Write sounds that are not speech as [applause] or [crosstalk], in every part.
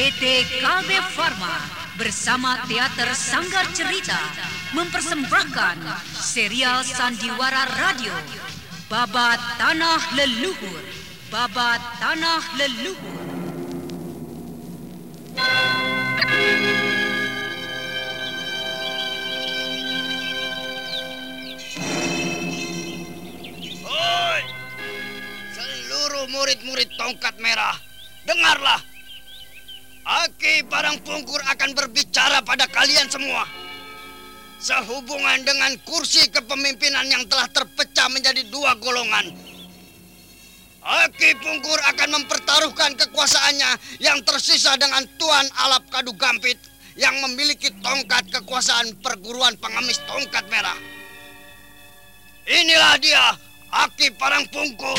PT KB Pharma bersama Teater Sanggar Cerita mempersembahkan serial Sandiwara Radio Babat Tanah Leluhur Babat Tanah Leluhur! Seluruh murid-murid tongkat merah, dengarlah. Aki Parang Pungkur akan berbicara pada kalian semua. Sehubungan dengan kursi kepemimpinan yang telah terpecah menjadi dua golongan. Aki Pungkur akan mempertaruhkan kekuasaannya yang tersisa dengan Tuan Alap Kadu Gampit yang memiliki tongkat kekuasaan perguruan pengemis tongkat merah. Inilah dia, Aki Parang Pungkur.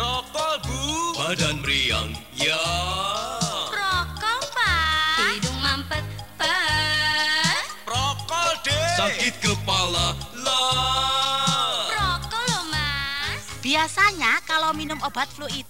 Rokok bu. Badan meriang, ya. rokok pak. Hidung mampet pak, Rokok deh. Sakit kepala, lah. rokok loh mas. Biasanya kalau minum obat flu itu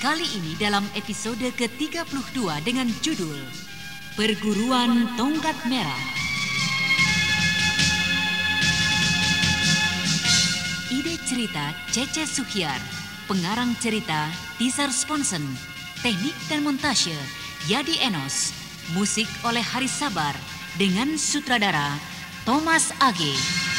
kali ini dalam episode ke-32 dengan judul Perguruan Tongkat Merah. Ide cerita Cece Suhyar, pengarang cerita Tizar Sponsen, teknik dan montase Yadi Enos, musik oleh Haris Sabar dengan sutradara Thomas Age.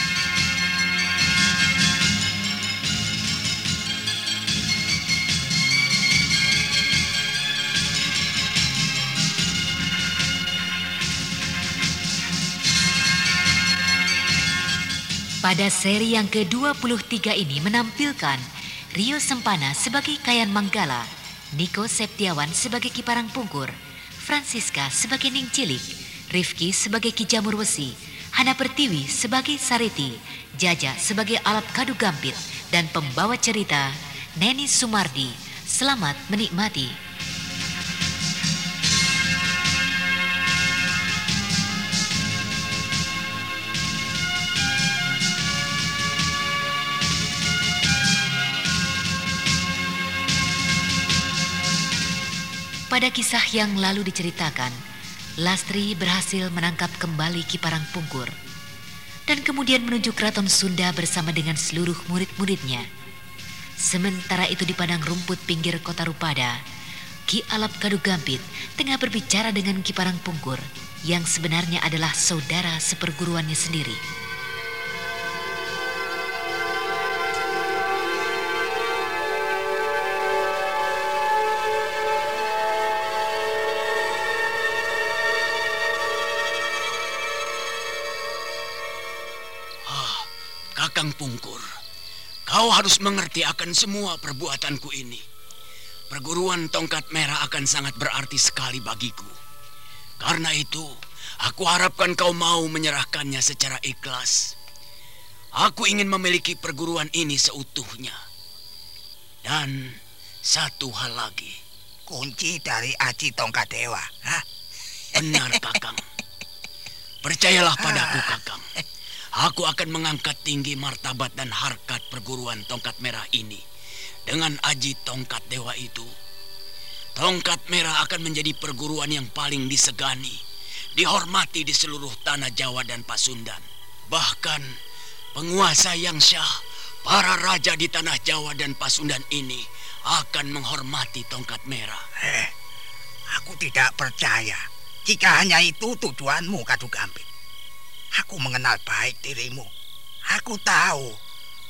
Pada seri yang ke-23 ini menampilkan Rio Sempana sebagai Kayan Manggala, Niko Septiawan sebagai Kiparang Pungkur, Francisca sebagai Ning Cilik, Rifki sebagai Ki Jamur Wesi, Hana Pertiwi sebagai Sariti, Jaja sebagai Alap Kadu Gampit, dan pembawa cerita Neni Sumardi. Selamat menikmati. Pada kisah yang lalu diceritakan, Lastri berhasil menangkap kembali Kiparang Pungkur dan kemudian menuju keraton Sunda bersama dengan seluruh murid-muridnya. Sementara itu di padang rumput pinggir kota Rupada, Ki Alap Kadu Gampit tengah berbicara dengan Kiparang Pungkur yang sebenarnya adalah saudara seperguruannya sendiri. Kau harus mengerti akan semua perbuatanku ini. Perguruan tongkat merah akan sangat berarti sekali bagiku. Karena itu, aku harapkan kau mau menyerahkannya secara ikhlas. Aku ingin memiliki perguruan ini seutuhnya. Dan satu hal lagi. Kunci dari Aci Tongkat Dewa. Hah? Benar, Kakang. Percayalah padaku, Kakang. Aku akan mengangkat tinggi martabat dan harkat perguruan tongkat merah ini. Dengan aji tongkat dewa itu, tongkat merah akan menjadi perguruan yang paling disegani, dihormati di seluruh tanah Jawa dan Pasundan. Bahkan penguasa yang syah, para raja di tanah Jawa dan Pasundan ini akan menghormati tongkat merah. Eh, aku tidak percaya jika hanya itu tujuanmu, Kadu Gambit. Aku mengenal baik dirimu. Aku tahu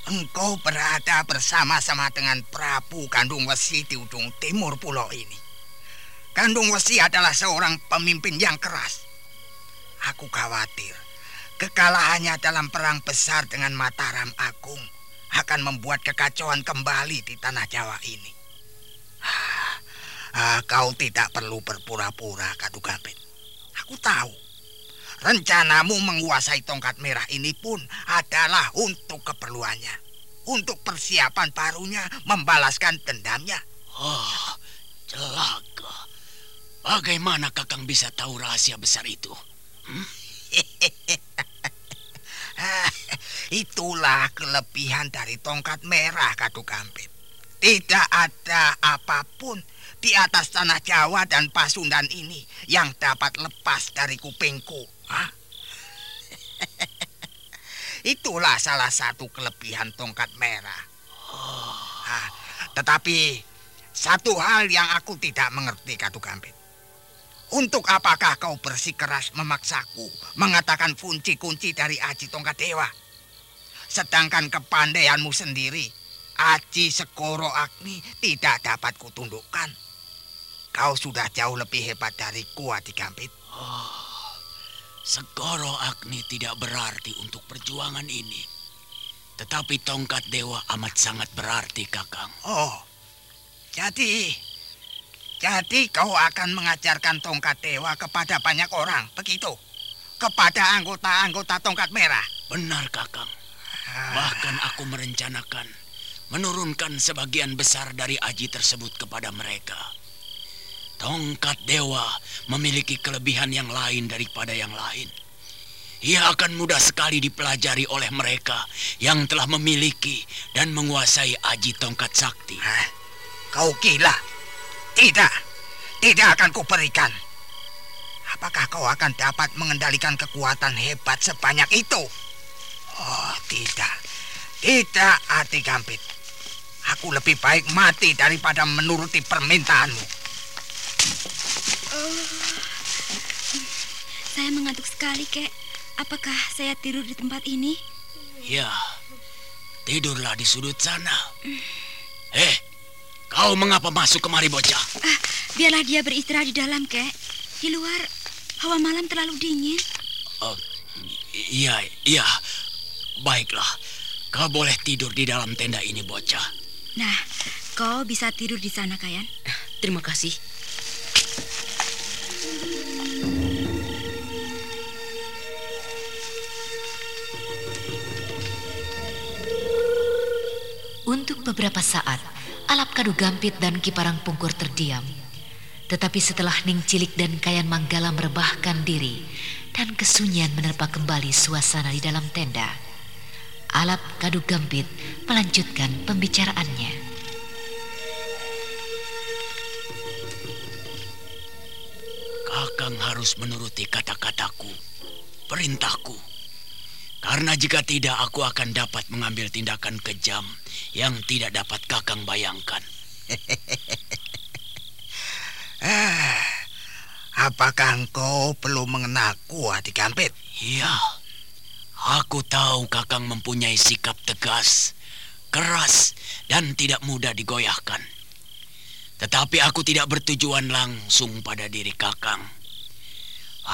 engkau berada bersama-sama dengan Prabu Gandung Wesi di ujung timur pulau ini. Gandung Wesi adalah seorang pemimpin yang keras. Aku khawatir kekalahannya dalam perang besar dengan Mataram Agung akan membuat kekacauan kembali di tanah Jawa ini. Ah, ah, kau tidak perlu berpura-pura, Kadu Gambit. Aku tahu Rencanamu menguasai tongkat merah ini pun adalah untuk keperluannya. Untuk persiapan barunya membalaskan dendamnya. Oh, celaka. Bagaimana Kakang bisa tahu rahasia besar itu? Hmm? [laughs] Itulah kelebihan dari tongkat merah, Kadu Kampit. Tidak ada apa pun di atas tanah Jawa dan Pasundan ini yang dapat lepas dari kupingku. Hah? [laughs] Itulah salah satu kelebihan tongkat merah. Hah, tetapi satu hal yang aku tidak mengerti, Katu Gambit. Untuk apakah kau bersikeras memaksaku mengatakan kunci-kunci dari Aji Tongkat Dewa? Sedangkan kepandaianmu sendiri, Aji Sekoro Agni tidak dapat kutundukkan. Kau sudah jauh lebih hebat dariku, Adi Gambit. Oh, Segoro Agni tidak berarti untuk perjuangan ini. Tetapi tongkat dewa amat sangat berarti, Kakang. Oh, jadi... Jadi kau akan mengajarkan tongkat dewa kepada banyak orang, begitu? Kepada anggota-anggota tongkat merah? Benar, Kakang. Bahkan aku merencanakan menurunkan sebagian besar dari aji tersebut kepada mereka. Tongkat dewa memiliki kelebihan yang lain daripada yang lain. Ia akan mudah sekali dipelajari oleh mereka yang telah memiliki dan menguasai aji tongkat sakti. Hah? Kau gila? Tidak, tidak akan kuberikan. Apakah kau akan dapat mengendalikan kekuatan hebat sebanyak itu? Oh, tidak. Tidak, Ati Gambit. Aku lebih baik mati daripada menuruti permintaanmu. Oh, saya mengantuk sekali, Kek. Apakah saya tidur di tempat ini? Ya, tidurlah di sudut sana. Eh, kau mengapa masuk kemari bocah? Ah, biarlah dia beristirahat di dalam, Kek. Di luar, hawa malam terlalu dingin. Oh, iya, iya. Baiklah, kau boleh tidur di dalam tenda ini, bocah. Nah, kau bisa tidur di sana, Kayan. Terima kasih. Beberapa saat, Alap Kadu Gampit dan Kiparang Pungkur terdiam. Tetapi setelah Ning Cilik dan Kayan Manggala merebahkan diri dan kesunyian menerpa kembali suasana di dalam tenda, Alap Kadu Gampit melanjutkan pembicaraannya. Kakang harus menuruti kata-kataku, perintahku. Karena jika tidak, aku akan dapat mengambil tindakan kejam yang tidak dapat Kakang bayangkan. [laughs] Ah, apakah engkau belum mengenalku, Adi Gampit? Iya, aku tahu Kakang mempunyai sikap tegas, keras, dan tidak mudah digoyahkan. Tetapi aku tidak bertujuan langsung pada diri Kakang.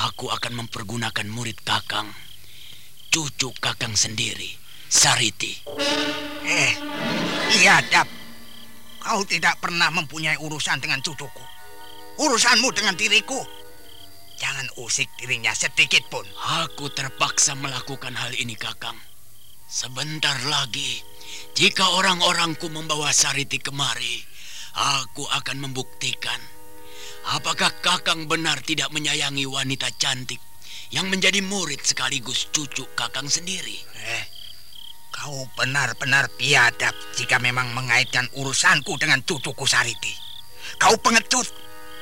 Aku akan mempergunakan murid Kakang, cucu Kakang sendiri, Sariti. Eh, iya, Dap. Kau tidak pernah mempunyai urusan dengan cucuku. Urusanmu dengan diriku. Jangan usik dirinya sedikit pun. Aku terpaksa melakukan hal ini, Kakang. Sebentar lagi, jika orang-orangku membawa Sariti kemari, aku akan membuktikan apakah Kakang benar tidak menyayangi wanita cantik yang menjadi murid sekaligus cucu Kakang sendiri. Eh, kau benar-benar biadab jika memang mengaitkan urusanku dengan cucuku Sariti. Kau pengecut.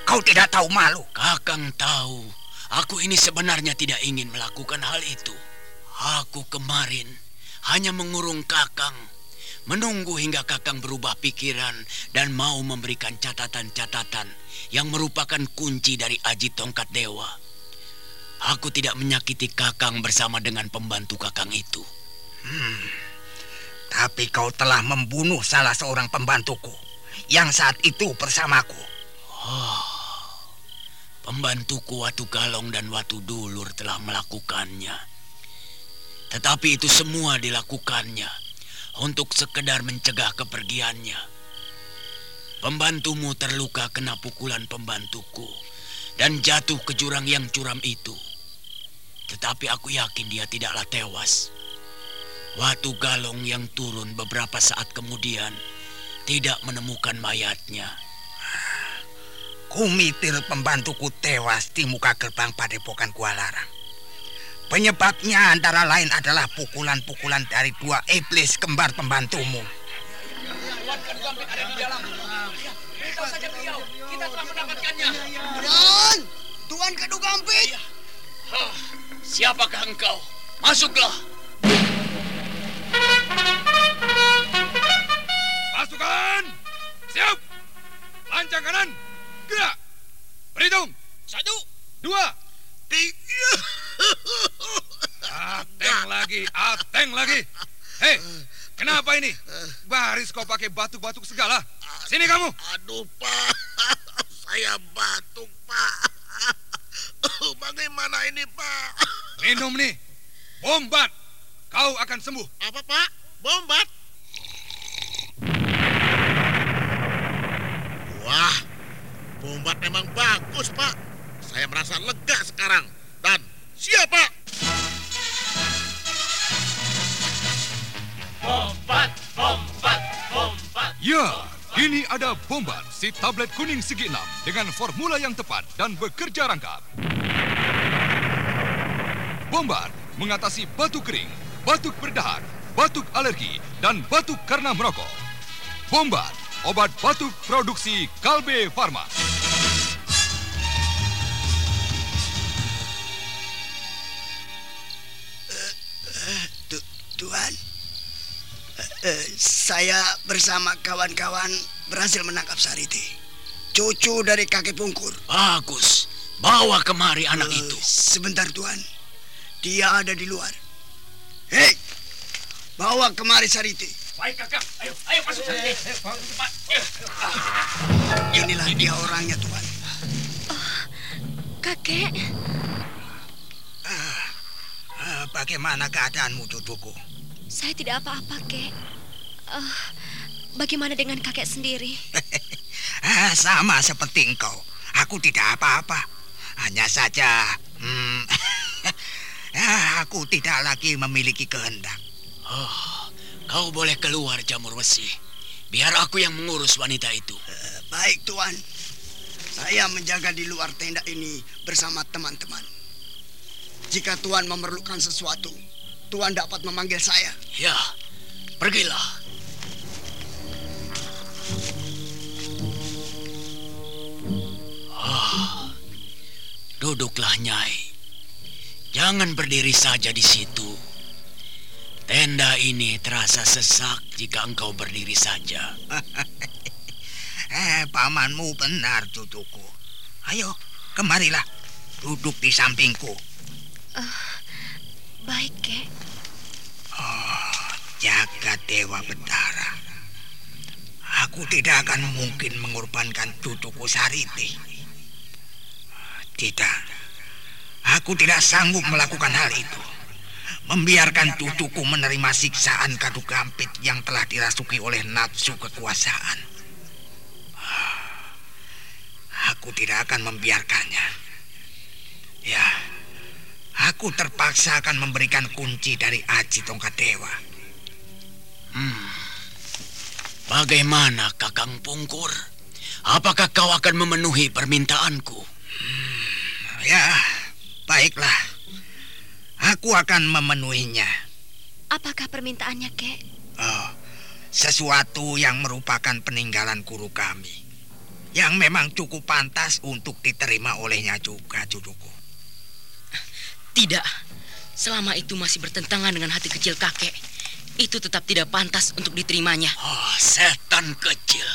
Kau tidak tahu malu. Kakang tahu, aku ini sebenarnya tidak ingin melakukan hal itu. Aku kemarin hanya mengurung Kakang, menunggu hingga Kakang berubah pikiran dan mau memberikan catatan-catatan yang merupakan kunci dari aji tongkat dewa. Aku tidak menyakiti Kakang bersama dengan pembantu Kakang itu. Tapi kau telah membunuh salah seorang pembantuku yang saat itu bersamaku. Pembantuku Watu Galong dan Watu Dulur telah melakukannya. Tetapi itu semua dilakukannya untuk sekedar mencegah kepergiannya. Pembantumu terluka kena pukulan pembantuku dan jatuh ke jurang yang curam itu. Tetapi aku yakin dia tidaklah tewas. Watu Galong yang turun beberapa saat kemudian tidak menemukan mayatnya. Kumitir pembantuku tewas di muka gerbang padepokan Kualarang. Penyebabnya antara lain adalah pukulan-pukulan dari dua iblis kembar pembantumu. Tuan! Tuan Kadu Gampit! Siapakah engkau? Masuklah. Pasukan! Siap! Lancang kanan! Gerak! Berhitung! Satu. Dua! Tiga! Ateng lagi! Ateng lagi! Hei! Kenapa ini? Baris kau pakai batuk-batuk segala. Sini kamu! Aduh, Pak. Saya batuk, Pak. Bagaimana ini, Pak? Minum nih. Bombat. Kau akan sembuh. Apa, Pak? Bombat? Wah, bombat memang bagus, Pak. Saya merasa lega sekarang. Dan siap, Pak. Ya, kini ada Bombat, si tablet kuning segi enam dengan formula yang tepat dan bekerja rangkap. Bombat mengatasi batuk kering, batuk berdahak, batuk alergi, dan batuk karena merokok. Bombat, obat batuk produksi Kalbe Farma. Tuan, eh, eh, saya bersama kawan-kawan berhasil menangkap Sariti. Cucu dari kakek Pungkur. Bagus. Bawa kemari anak Eh, itu. Sebentar Tuan, dia ada di luar. Hei, bawa kemari Sariti. Baik, Kakak. Ayo, ayo masuk saja. Cepat. Inilah dia orangnya Tuan. Kakek, Ah, bagaimana keadaanmu, cucuku? saya tidak apa-apa, kek. Eh, bagaimana dengan kakek sendiri? [laughs] Ah, sama seperti engkau. Aku tidak apa-apa. Hanya saja, hmm, ah, aku tidak lagi memiliki kehendak. Oh, kau boleh keluar jamur besi. Biar aku yang mengurus wanita itu. Eh, baik Tuan, saya menjaga di luar tenda ini bersama teman-teman. Jika Tuan memerlukan sesuatu, Tuan dapat memanggil saya. Ya, pergilah. Oh, duduklah Nyai. Jangan berdiri saja di situ. Tenda ini terasa sesak jika engkau berdiri saja. [laughs] Eh, pamanmu benar, cucuku. Ayo, kemarilah. Duduk di sampingku. Baik, kek. Jaga Dewa Betara. Aku tidak akan mungkin mengorbankan cucuku Sariti. Tidak. Aku tidak sanggup melakukan hal itu. Membiarkan cucuku menerima siksaan kadu gampit yang telah dirasuki oleh nafsu kekuasaan. Aku tidak akan membiarkannya. Ya, aku terpaksa akan memberikan kunci dari Aji Tongkat Dewa. Bagaimana Kakang Pungkur? Apakah kau akan memenuhi permintaanku? Ya, baiklah. Aku akan memenuhinya. Apakah permintaannya, kek? Oh, sesuatu yang merupakan peninggalan guru kami. Yang memang cukup pantas untuk diterima olehnya juga, cucuku. Tidak. Selama itu masih bertentangan dengan hati kecil kakek, itu tetap tidak pantas untuk diterimanya. Oh, setan kecil.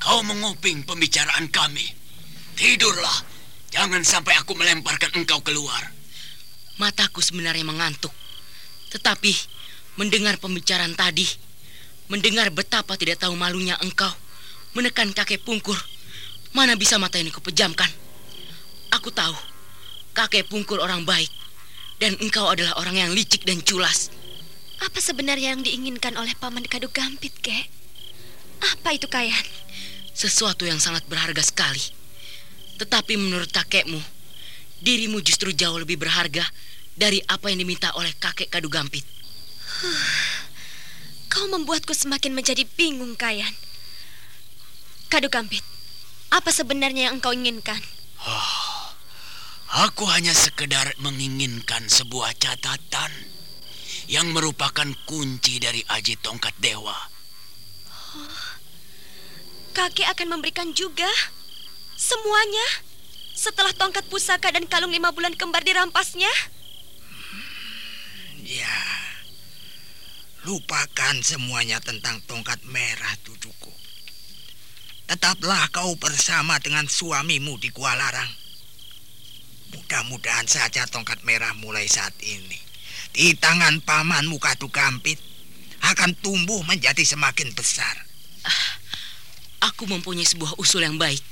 Kau menguping pembicaraan kami. Tidurlah. Jangan sampai aku melemparkan engkau keluar. Mataku sebenarnya mengantuk. Tetapi mendengar pembicaraan tadi, mendengar betapa tidak tahu malunya engkau menekan kakek pungkur, mana bisa mata ini kupejamkan. Aku tahu kakek pungkur orang baik dan engkau adalah orang yang licik dan culas. Apa sebenarnya yang diinginkan oleh Paman Kadu Gampit, kek? Apa itu, Kayan? Sesuatu yang sangat berharga sekali. Tetapi menurut kakekmu, dirimu justru jauh lebih berharga dari apa yang diminta oleh kakek Kadu Gampit. Kau membuatku semakin menjadi bingung, Kayan. Kadu Gampit, apa sebenarnya yang engkau inginkan? Oh, aku hanya sekedar menginginkan sebuah catatan yang merupakan kunci dari aji tongkat dewa. Kakek akan memberikan juga semuanya setelah tongkat pusaka dan kalung lima bulan kembar dirampasnya. Ya, lupakan semuanya tentang tongkat merah, cucuku. Tetaplah kau bersama dengan suamimu di Gua Larang. Mudah-mudahan saja tongkat merah mulai saat ini di tangan pamanmu Kadu Gampit akan tumbuh menjadi semakin besar. Aku mempunyai sebuah usul yang baik.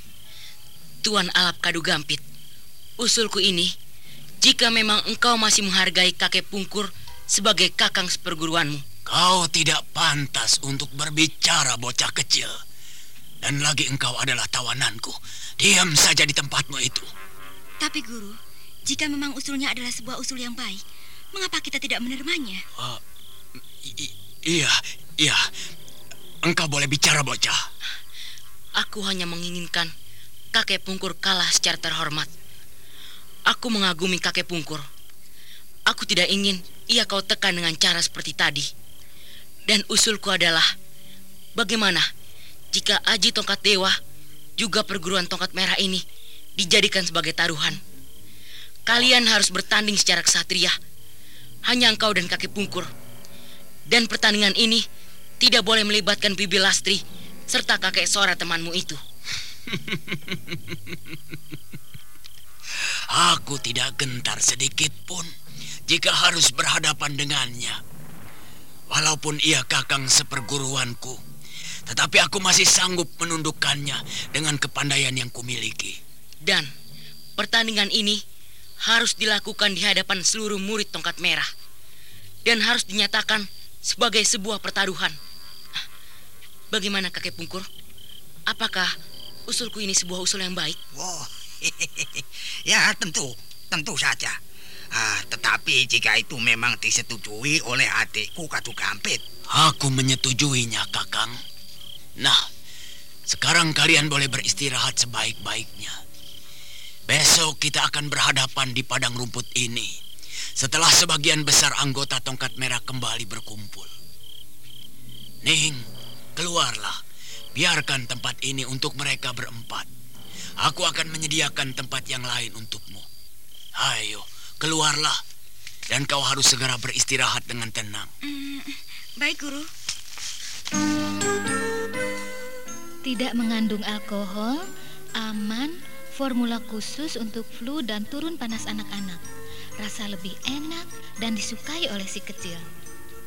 Tuan Alap Kadu Gampit, usulku ini, jika memang engkau masih menghargai kakek pungkur sebagai kakang seperguruanmu. Kau tidak pantas untuk berbicara bocah kecil. Dan lagi engkau adalah tawananku. Diam saja di tempatmu itu. Tapi guru, jika memang usulnya adalah sebuah usul yang baik, mengapa kita tidak menerimanya? I- iya, iya. Engkau boleh bicara bocah. Aku hanya menginginkan kakek pungkur kalah secara terhormat. Aku mengagumi kakek pungkur. Aku tidak ingin ia kau tekan dengan cara seperti tadi. Dan usulku adalah, bagaimana jika Aji Tongkat Dewa juga perguruan tongkat merah ini dijadikan sebagai taruhan? Kalian harus bertanding secara kesatria. Hanya engkau dan kakek pungkur. Dan pertandingan ini tidak boleh melibatkan Bibi Lastri serta kakek Sora temanmu itu. [laughs] Aku tidak gentar sedikit pun jika harus berhadapan dengannya. Walaupun ia kakang seperguruanku, tetapi aku masih sanggup menundukkannya dengan kepandaian yang kumiliki. Dan pertandingan ini harus dilakukan di hadapan seluruh murid tongkat merah. Dan harus dinyatakan sebagai sebuah pertaruhan. Bagaimana kakek pungkur? Apakah usulku ini sebuah usul yang baik? Wow, [laughs] ya tentu, tentu saja. Ah, tetapi jika itu memang disetujui oleh adikku Kadu Gampit, Aku menyetujuinya, Kakang. Nah, sekarang kalian boleh beristirahat sebaik-baiknya. Besok kita akan berhadapan di padang rumput ini. Setelah sebagian besar anggota tongkat merah kembali berkumpul. Ning, keluarlah. Biarkan tempat ini untuk mereka berempat. Aku akan menyediakan tempat yang lain untukmu. Ayo, keluarlah. Dan kau harus segera beristirahat dengan tenang. Hmm, baik, Guru. Tidak mengandung alkohol, aman, formula khusus untuk flu dan turun panas anak-anak. Rasa lebih enak dan disukai oleh si kecil.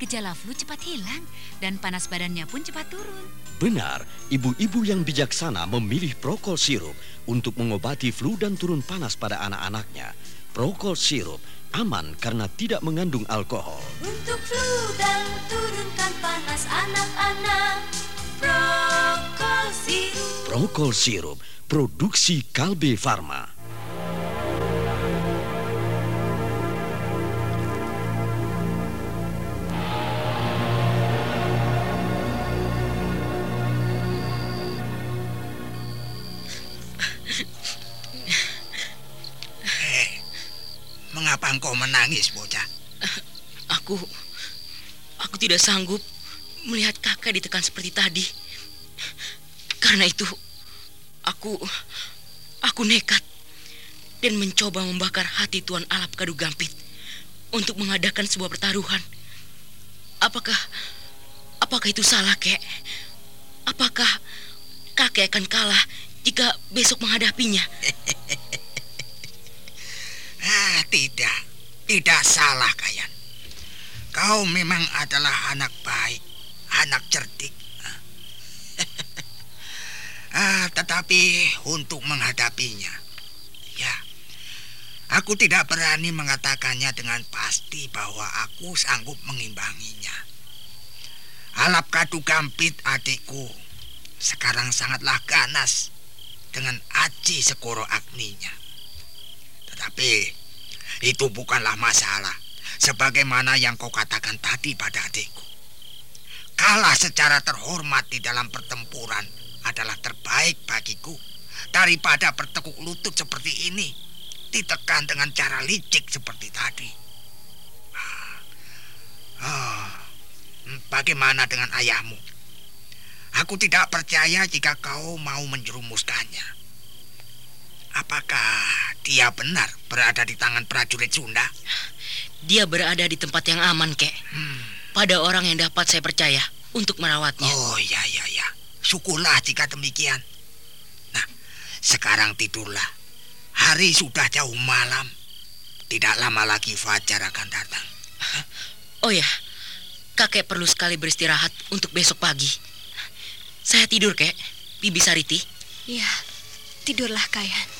Gejala flu cepat hilang dan panas badannya pun cepat turun. Benar, ibu-ibu yang bijaksana memilih Prokol sirup untuk mengobati flu dan turun panas pada anak-anaknya. Prokol sirup aman karena tidak mengandung alkohol. Untuk flu dan turunkan panas anak-anak Prokol sirup. Prokol Sirup, produksi Kalbe Farma. Menangis, bocah? Aku aku tidak sanggup melihat kakak ditekan seperti tadi. Karena itu aku aku nekat dan mencoba membakar hati Tuan Alap Kadu Gampit untuk mengadakan sebuah pertaruhan. Apakah apakah itu salah, Kek? Apakah kakek akan kalah jika besok menghadapinya? [laughs] Ah, tidak. Tidak salah, Kayan. Kau memang adalah anak baik, anak cerdik. [laughs] ah, tetapi untuk menghadapinya, ya, aku tidak berani mengatakannya dengan pasti bahwa aku sanggup mengimbanginya. Alap kadu gampit adikku sekarang sangatlah ganas dengan aji sekoro agninya. Tetapi itu bukanlah masalah. Sebagaimana yang kau katakan tadi pada adikku. Kalah secara terhormat di dalam pertempuran adalah terbaik bagiku daripada bertekuk lutut seperti ini. Ditekan dengan cara licik seperti tadi. Ah, bagaimana dengan ayahmu? Aku tidak percaya jika kau mau menjerumuskannya. Apakah dia benar berada di tangan prajurit Sunda? Dia berada di tempat yang aman, Kek. Pada orang yang dapat saya percaya untuk merawatnya. Oh, ya, ya, ya. Syukurlah jika demikian. Nah, sekarang tidurlah. Hari sudah jauh malam. Tidak lama lagi fajar akan datang. Oh ya, kakek perlu sekali beristirahat untuk besok pagi. Saya tidur, Kek. Bibi Sariti. Ya, tidurlah Kayan.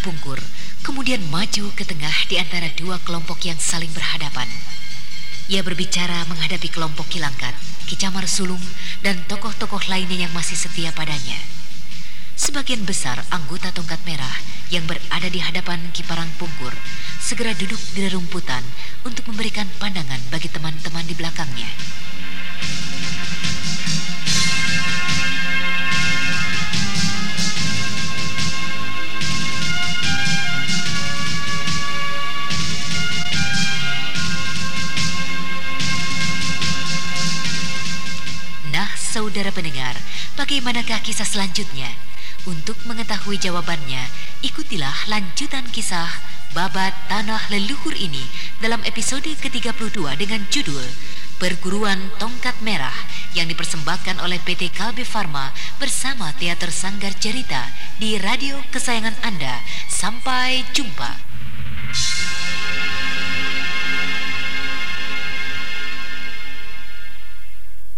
Pungkur kemudian maju ke tengah di antara dua kelompok yang saling berhadapan. Ia berbicara menghadapi kelompok Kilangkat, Kicamar Sulung, dan tokoh-tokoh lainnya yang masih setia padanya. Sebagian besar anggota tongkat merah yang berada di hadapan Kiparang Pungkur segera duduk di rerumputan untuk memberikan pandangan bagi teman-teman di belakangnya. Saudara pendengar, bagaimanakah kisah selanjutnya? Untuk mengetahui jawabannya, ikutilah lanjutan kisah Babat Tanah Leluhur ini dalam episode ke-32 dengan judul Perguruan Tongkat Merah yang dipersembahkan oleh PT Kalbe Farma bersama Teater Sanggar Cerita di radio kesayangan Anda. Sampai jumpa.